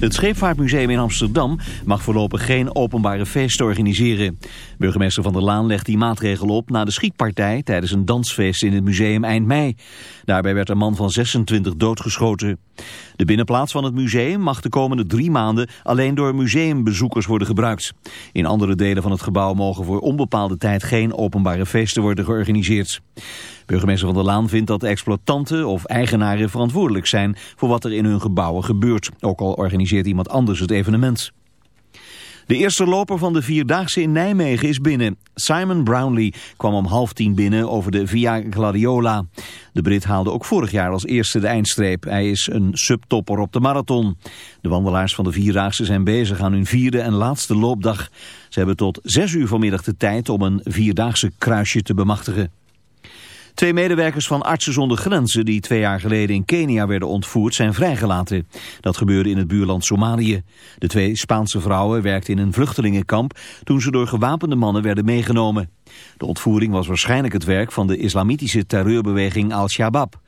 Het Scheepvaartmuseum in Amsterdam mag voorlopig geen openbare feesten organiseren. Burgemeester Van der Laan legt die maatregel op na de schietpartij tijdens een dansfeest in het museum eind mei. Daarbij werd een man van 26 doodgeschoten. De binnenplaats van het museum mag de komende drie maanden alleen door museumbezoekers worden gebruikt. In andere delen van het gebouw mogen voor onbepaalde tijd geen openbare feesten worden georganiseerd. Burgemeester Van der Laan vindt dat exploitanten of eigenaren verantwoordelijk zijn voor wat er in hun gebouwen gebeurt. Ook al organiseert iemand anders het evenement. De eerste loper van de Vierdaagse in Nijmegen is binnen. Simon Brownlee kwam om half tien binnen over de Via Gladiola. De Brit haalde ook vorig jaar als eerste de eindstreep. Hij is een subtopper op de marathon. De wandelaars van de Vierdaagse zijn bezig aan hun vierde en laatste loopdag. Ze hebben tot zes uur vanmiddag de tijd om een Vierdaagse kruisje te bemachtigen. Twee medewerkers van Artsen zonder Grenzen die twee jaar geleden in Kenia werden ontvoerd zijn vrijgelaten. Dat gebeurde in het buurland Somalië. De twee Spaanse vrouwen werkten in een vluchtelingenkamp toen ze door gewapende mannen werden meegenomen. De ontvoering was waarschijnlijk het werk van de islamitische terreurbeweging Al-Shabaab.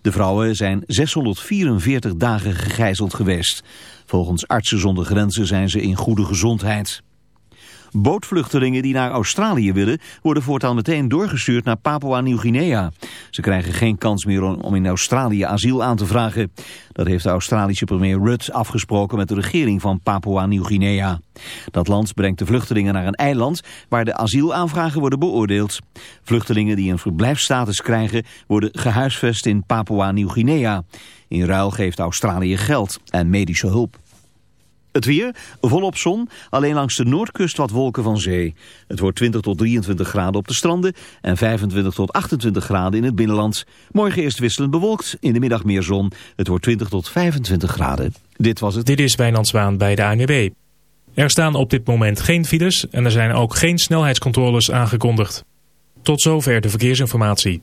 De vrouwen zijn 644 dagen gegijzeld geweest. Volgens Artsen zonder Grenzen zijn ze in goede gezondheid. Bootvluchtelingen die naar Australië willen worden voortaan meteen doorgestuurd naar Papua-Nieuw-Guinea. Ze krijgen geen kans meer om in Australië asiel aan te vragen. Dat heeft de Australische premier Rudd afgesproken met de regering van Papua-Nieuw-Guinea. Dat land brengt de vluchtelingen naar een eiland waar de asielaanvragen worden beoordeeld. Vluchtelingen die een verblijfsstatus krijgen worden gehuisvest in Papua-Nieuw-Guinea. In ruil geeft Australië geld en medische hulp. Het weer, volop zon, alleen langs de noordkust wat wolken van zee. Het wordt 20 tot 23 graden op de stranden en 25 tot 28 graden in het binnenland. Morgen eerst wisselend bewolkt, in de middag meer zon. Het wordt 20 tot 25 graden. Dit was het. Dit is Wijnand Zwaan bij de ANWB. Er staan op dit moment geen files en er zijn ook geen snelheidscontroles aangekondigd. Tot zover de verkeersinformatie.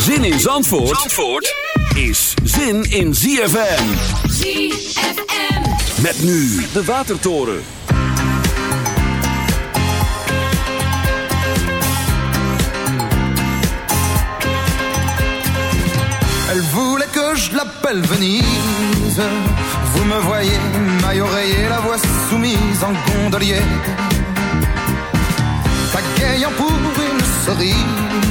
Zin in Zandvoort, Zandvoort is zin in ZFM. ZFM. Met nu de Watertoren. Elle voulait que je l'appelle Venise. Vous me voyez, maille oreiller, la voix soumise en gondolier. Pagayant pour une cerise.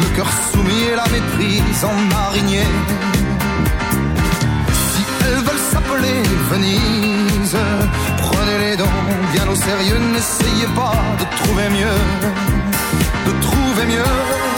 Le cœur soumis et la méprise en marinier. Si elles veulent s'appeler Venise, prenez-les donc bien au sérieux. N'essayez pas de trouver mieux, de trouver mieux.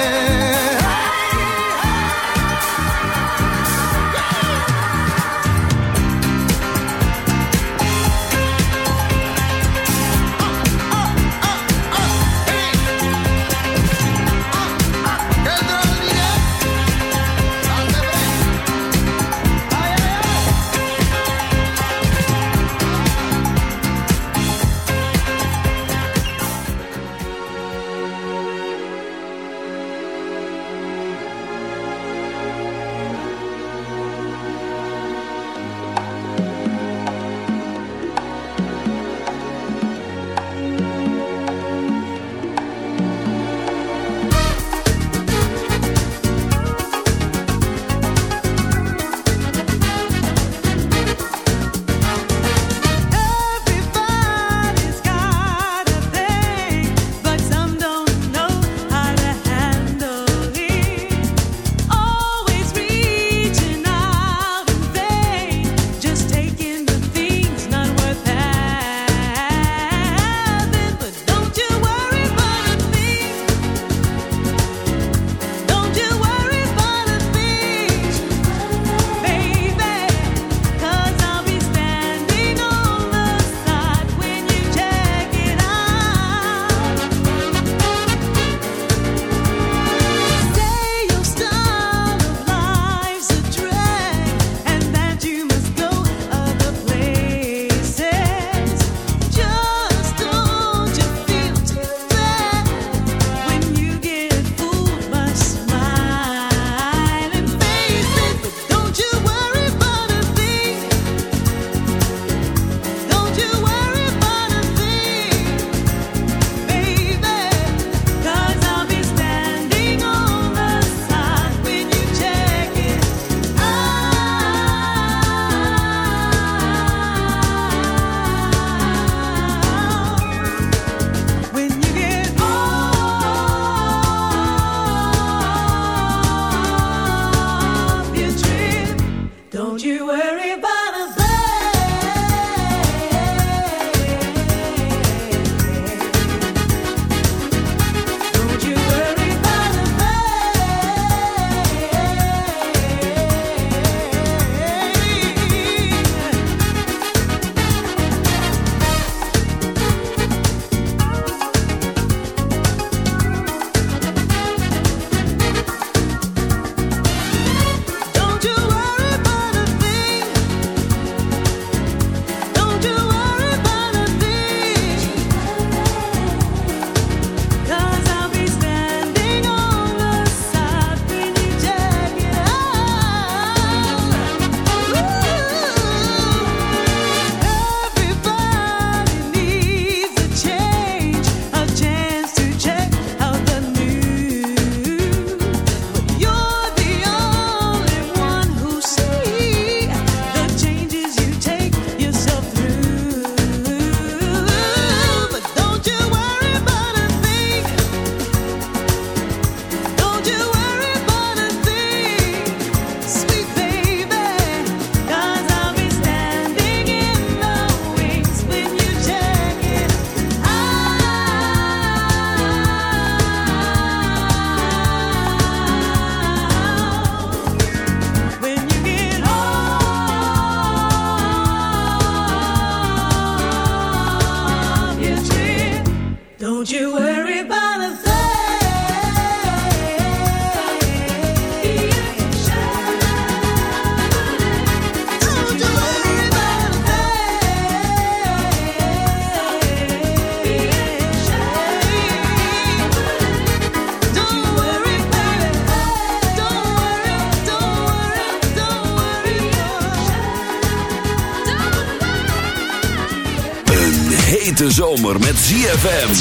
Zomer met ZFM.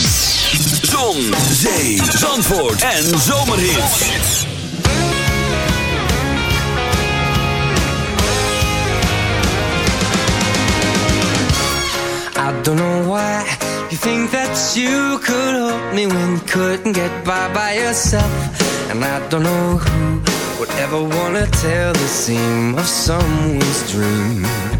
Zon, zee, zandvoort en zomerhits. I don't know why you think that you could help me when you couldn't get by by yourself. And I don't know who would ever wanna tell the seam of someone's dream.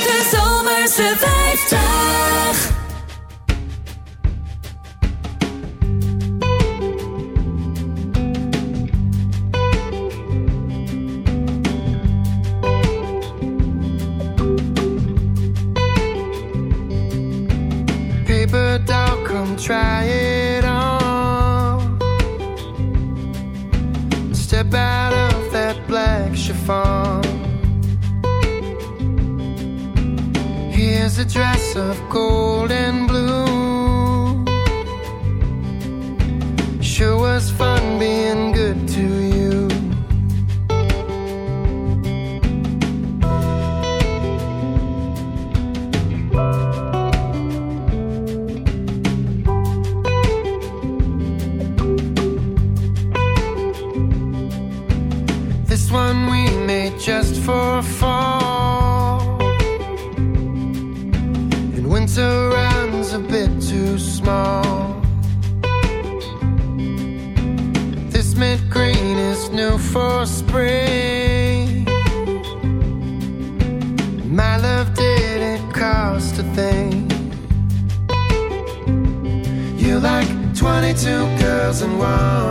de zomerse 50. wears a dress of gold and blue. Sure was fun being thousand one.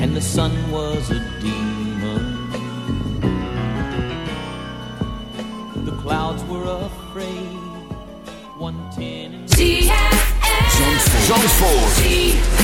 and the sun was a demon. The clouds were afraid. One ten and Zandvoort.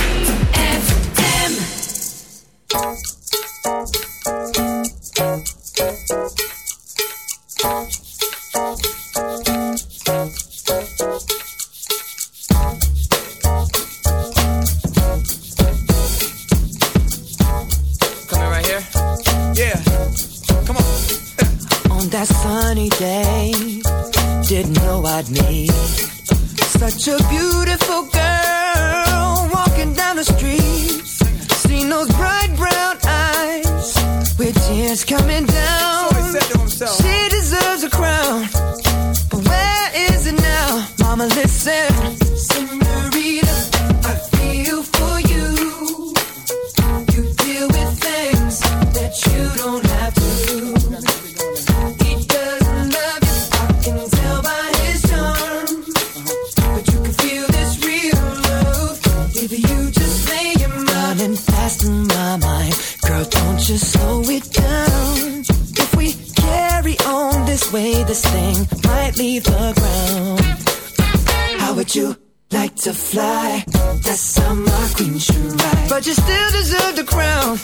Slow it down. If we carry on this way, this thing might leave the ground. How would you like to fly? That's how my queen should ride. But you still deserve the crown.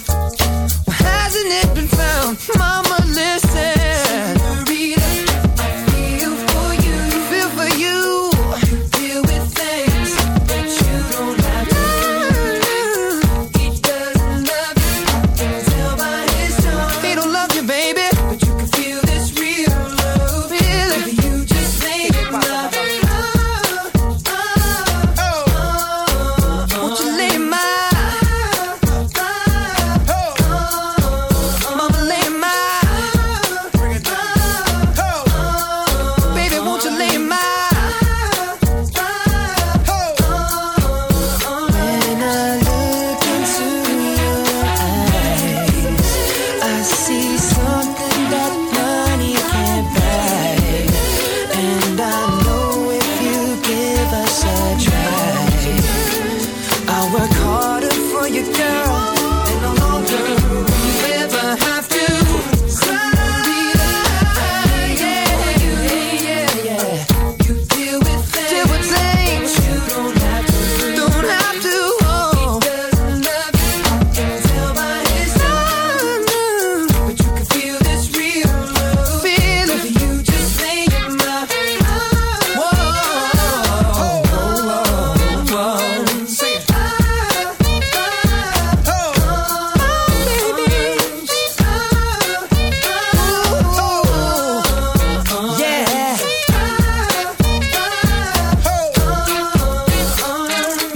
Well, hasn't it been found? Mama,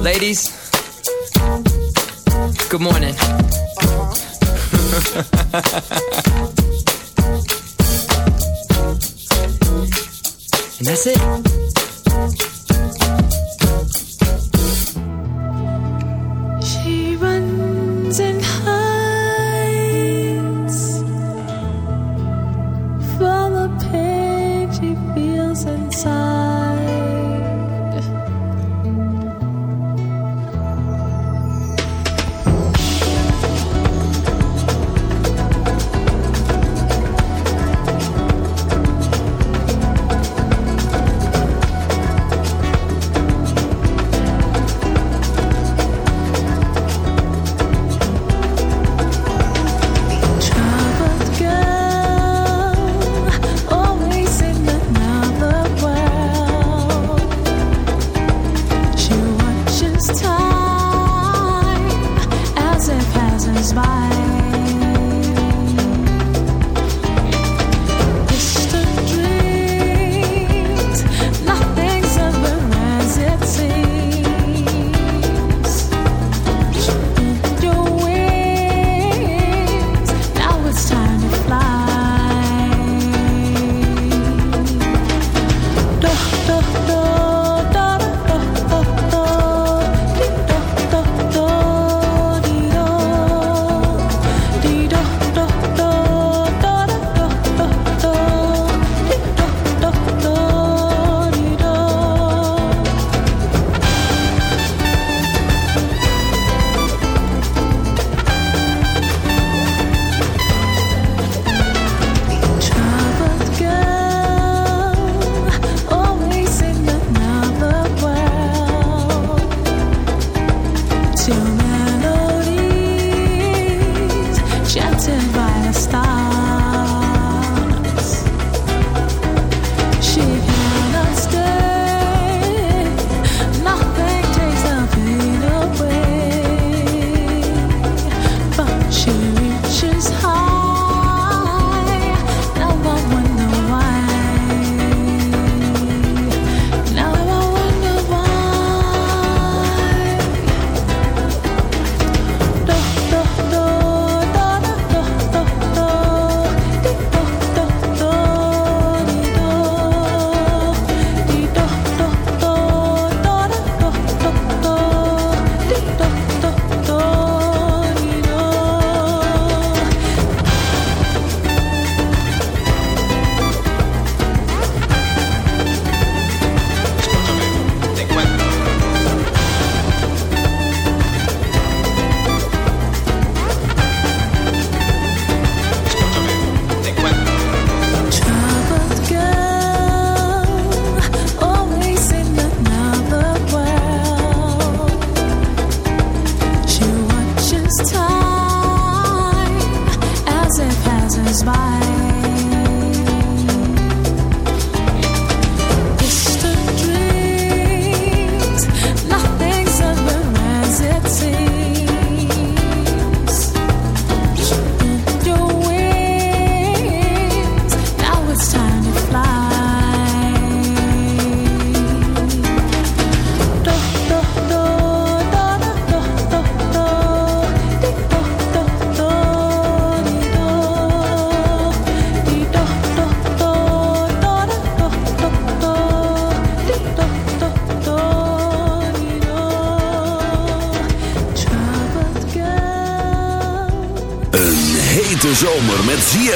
Ladies, good morning. Uh-huh. and that's it.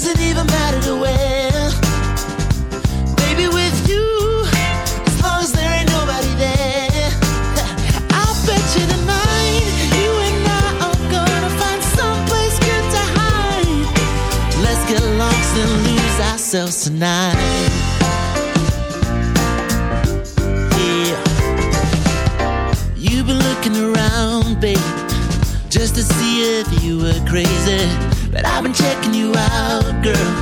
doesn't even matter to where. Baby, with you, as long as there ain't nobody there, I'll bet you tonight you and I are gonna find someplace good to hide. Let's get lost and lose ourselves tonight. Yeah, you've been looking around, babe, just to see if you were crazy. But I've been checking you out, girl.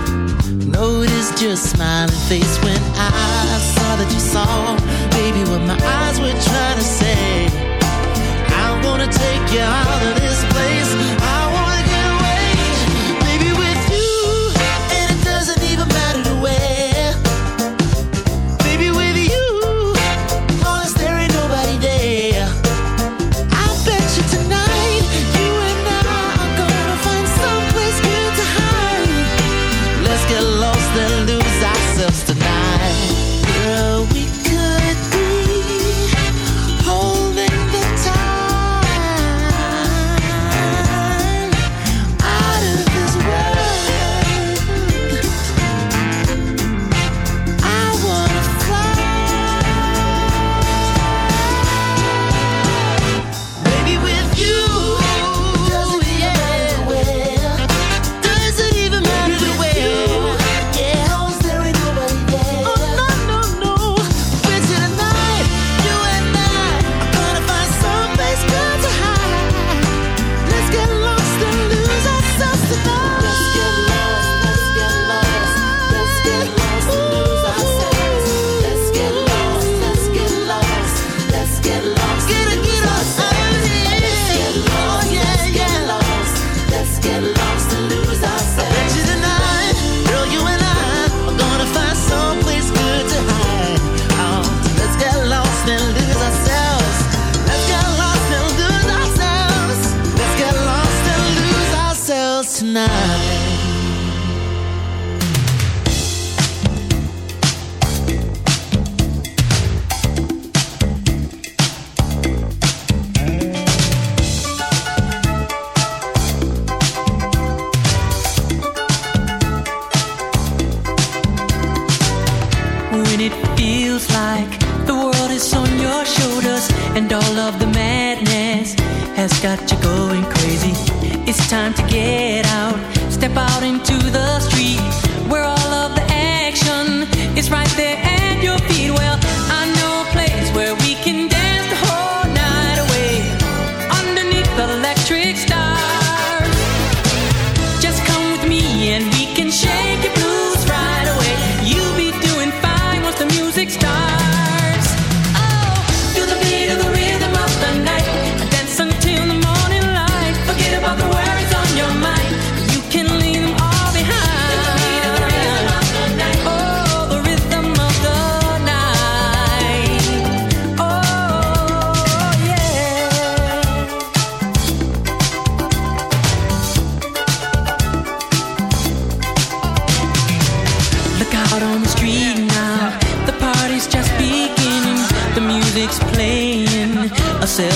Noticed your smiling face when I saw that you saw, baby, what my eyes were trying to say. I'm gonna take you out of this place.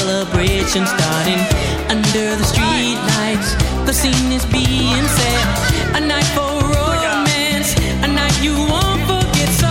celebration starting under the street lights. The scene is being set. A night for romance, a night you won't forget. So